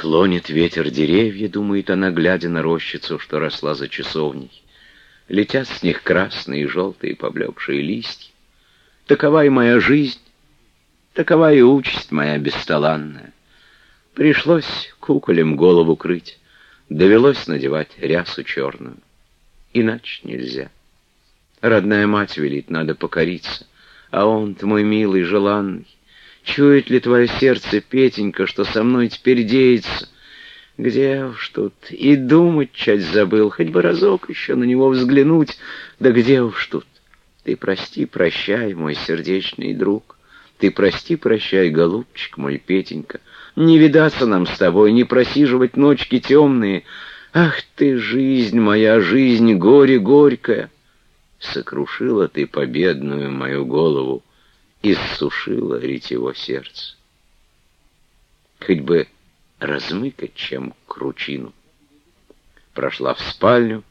Клонит ветер деревья, думает она, глядя на рощицу, что росла за часовней. Летят с них красные и желтые поблекшие листья. Такова и моя жизнь, такова и участь моя бесталанная. Пришлось куколем голову крыть, довелось надевать рясу черную. Иначе нельзя. Родная мать велит, надо покориться, а он, ты мой милый, желанный, Чует ли твое сердце, Петенька, что со мной теперь деется? Где уж тут и думать часть забыл, хоть бы разок еще на него взглянуть, да где уж тут? Ты прости, прощай, мой сердечный друг, ты прости, прощай, голубчик мой, Петенька, не видаться нам с тобой, не просиживать ночки темные. Ах ты, жизнь моя, жизнь, горе горькая! Сокрушила ты победную мою голову, иссушила ритьего сердце. Хоть бы размыкать чем кручину. Прошла в спальню,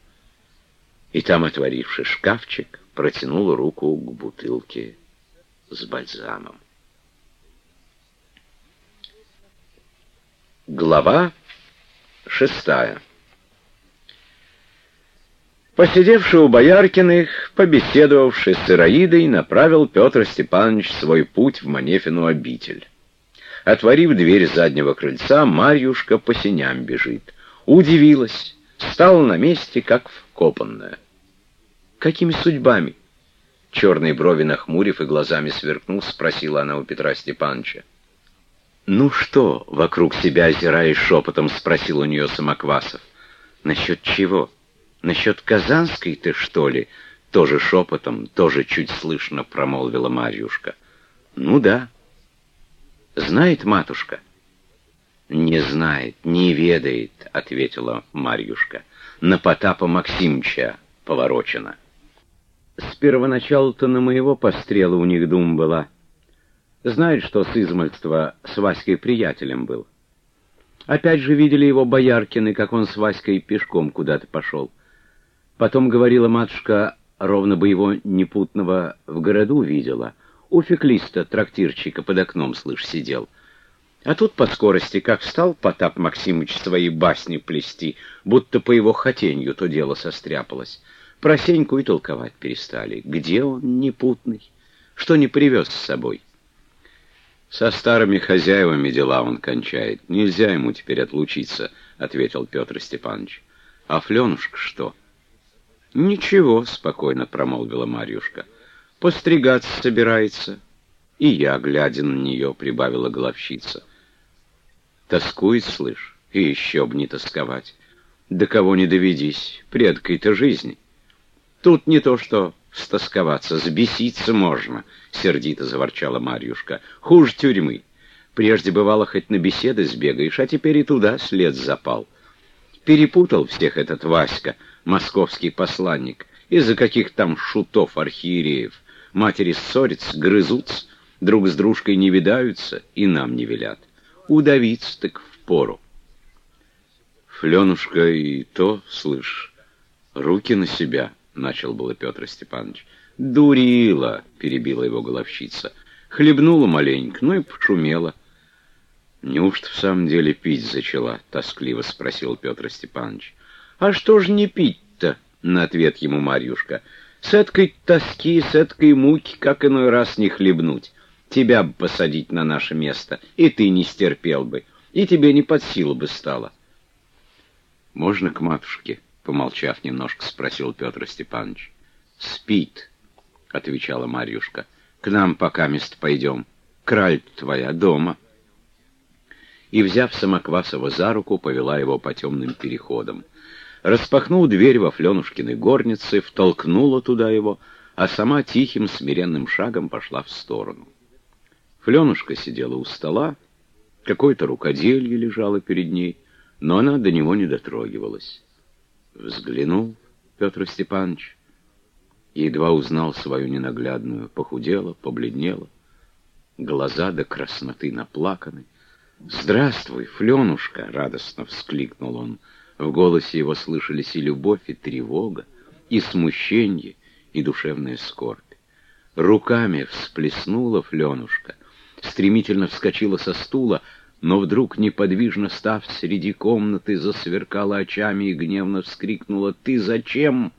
и там, отворивший шкафчик, протянула руку к бутылке с бальзамом. Глава шестая Посидевший у Бояркиных, побеседовавший с Ираидой, направил Петр Степанович свой путь в Манефину обитель. Отворив дверь заднего крыльца, Марьюшка по синям бежит. Удивилась, стала на месте, как вкопанная. «Какими судьбами?» Черные брови нахмурив и глазами сверкнув, спросила она у Петра Степановича. «Ну что?» — вокруг себя озираясь шепотом, спросил у нее Самоквасов. «Насчет чего?» Насчет Казанской ты, что ли? Тоже шепотом, тоже чуть слышно промолвила Марьюшка. Ну да. Знает матушка? Не знает, не ведает, ответила Марьюшка. На Потапа Максимча поворочена. С первоначала-то на моего пострела у них дум была. Знает, что с измальства с Васькой приятелем был. Опять же видели его Бояркины, как он с Васькой пешком куда-то пошел. Потом говорила матушка, ровно бы его непутного в городу видела. У феклиста, трактирчика, под окном, слышь, сидел. А тут по скорости, как стал Потап Максимыч свои басни плести, будто по его хотенью то дело состряпалось. Про Сеньку и толковать перестали. Где он, непутный? Что не привез с собой? Со старыми хозяевами дела он кончает. Нельзя ему теперь отлучиться, — ответил Петр Степанович. А Фленушка что? — «Ничего», — спокойно промолвила Марьюшка. «Постригаться собирается». И я, глядя на нее, прибавила головщица. «Тоскует, слышь, и еще б не тосковать. До кого не доведись, предкой-то жизни. Тут не то что стосковаться, сбеситься можно», — сердито заворчала Марьюшка. «Хуже тюрьмы. Прежде бывало, хоть на беседы сбегаешь, а теперь и туда след запал. Перепутал всех этот Васька» московский посланник, из-за каких там шутов архиереев. Матери ссорятся, грызутся, друг с дружкой не видаются и нам не велят. Удавиться так впору. Фленушка и то, слышь, руки на себя, — начал было Петр Степанович. «Дурила!» — перебила его головщица. Хлебнула маленько, ну и пошумела. «Неужто в самом деле пить зачала?» — тоскливо спросил Петр Степанович. «А что ж не пить-то?» — на ответ ему Марьюшка. «С эткой тоски, с эткой муки, как иной раз не хлебнуть. Тебя бы посадить на наше место, и ты не стерпел бы, и тебе не под силу бы стало». «Можно к матушке?» — помолчав немножко, спросил Петр Степанович. «Спит», — отвечала Марьюшка. «К нам пока мест пойдем. Краль твоя дома». И, взяв Самоквасова за руку, повела его по темным переходам распахнул дверь во Фленушкиной горнице, втолкнула туда его, а сама тихим смиренным шагом пошла в сторону. Фленушка сидела у стола, какое-то рукоделье лежало перед ней, но она до него не дотрогивалась. Взглянул Петр Степанович и едва узнал свою ненаглядную, похудела, побледнела, глаза до красноты наплаканы. «Здравствуй, Фленушка!» — радостно вскликнул он — в голосе его слышались и любовь, и тревога, и смущение, и душевная скорбь. Руками всплеснула Фленушка, стремительно вскочила со стула, но вдруг, неподвижно став среди комнаты, засверкала очами и гневно вскрикнула «Ты зачем?»